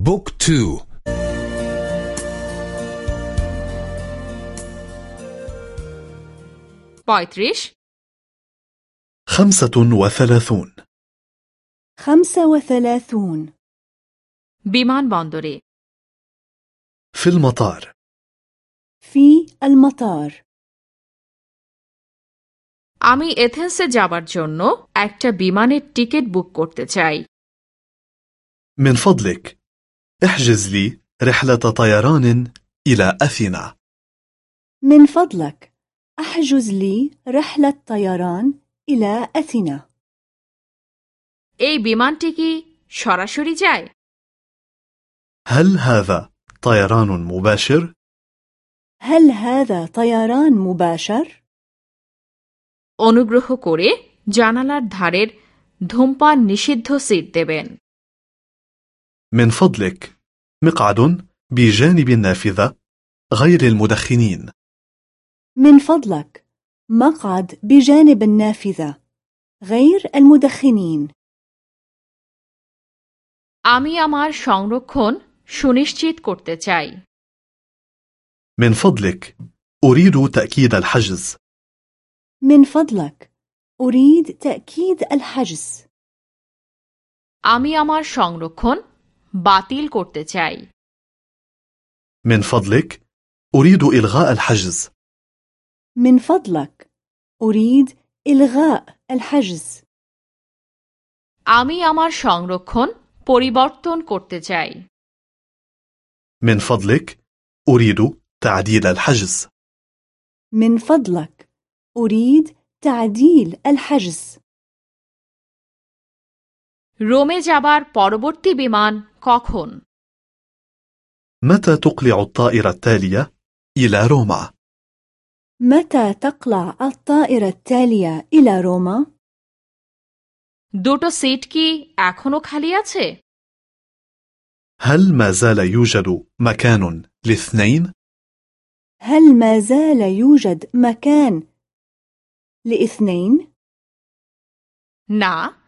بوك تو পঁয়ত্রিশ خمسة وثلاثون خمسة وثلاثون বিমানবন্দরে في المطار في المطار আমি এথেন্সে যাবার জন্য একটা বিমানের টিকিট বুক করতে চাই من فضلك احجز لي رحلة طيران إلى أثينا من فضلك احجز لي رحلة طيران إلى أثينا এই বিমানটি কি সরাসরি যায় هل هذا طيران مباشر؟ هل هذا طيران مباشر؟ অনুগ্রহ করে জানালার ধারের ধূমপান নিষিদ্ধ সিট দেবেন من فضلك مقعد بجانب النافذة غير المدخنين من فضلك مقعد بجانب النافذة غير المدخنين আমি আমার সংরক্ষণ সুনিশ্চিত করতে চাই من فضلك أريد تأكيد الحجز من فضلك أريد تأكيد الحجز আমি আমার সংরক্ষণ বাতিল করতে চাই من فضلك أريد إلغاء الحجز من فضلك أريد إلغاء الحجز আমি আমার সংরক্ষণ পরিবর্তন করতে চাই من فضلك أريد تعديل الحجز من فضلك أريد تعديل الحجز রোমে যাবার পরবর্তী বিমান কখন متى تقلع الطائرة التالية إلى روما؟ متى تقلع الطائرة التالية إلى روما؟ দুটো সিট কি এখনো খালি আছে هل ما زال يوجد مكان لاثنين؟ هل ما زال يوجد مكان لاثنين؟ না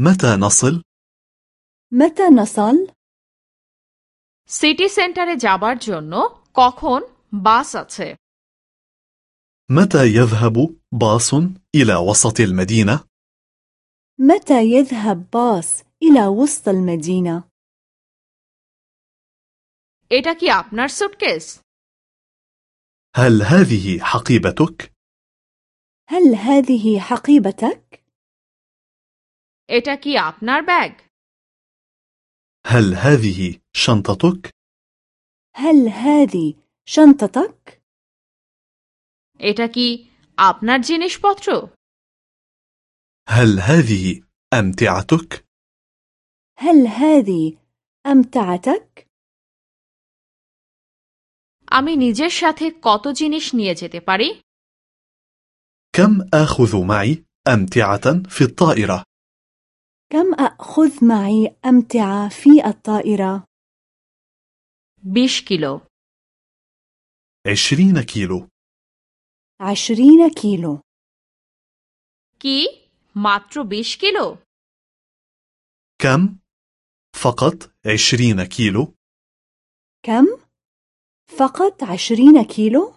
متى نصل؟ متى نصل؟ সিটি সেন্টারে যাবার জন্য কখন বাস আছে متى يذهب باص إلى وسط المدينة؟ متى يذهب باص إلى وسط المدينة؟ এটা কি আপনার সুটকেস هل هذه حقيبتك؟ هل هذه حقيبتك؟ এটা কি আপনার ব্যাগ هل هذه شنطتك؟ هل هذه شنطتك؟ এটা কি আপনার জিনিসপত্র هل هذه أمتعتك؟ هل هذه أمتعتك؟ আমি নিজের সাথে কত জিনিস নিয়ে যেতে পারি كم آخذ معي أمتعة في الطائرة؟ كم أأخذ معي أمتعة في الطائرة؟ بيش كيلو. عشرين كيلو. عشرين كيلو. كي؟ ماترو بيش كيلو. كم؟ فقط عشرين كيلو. كم؟ فقط عشرين كيلو.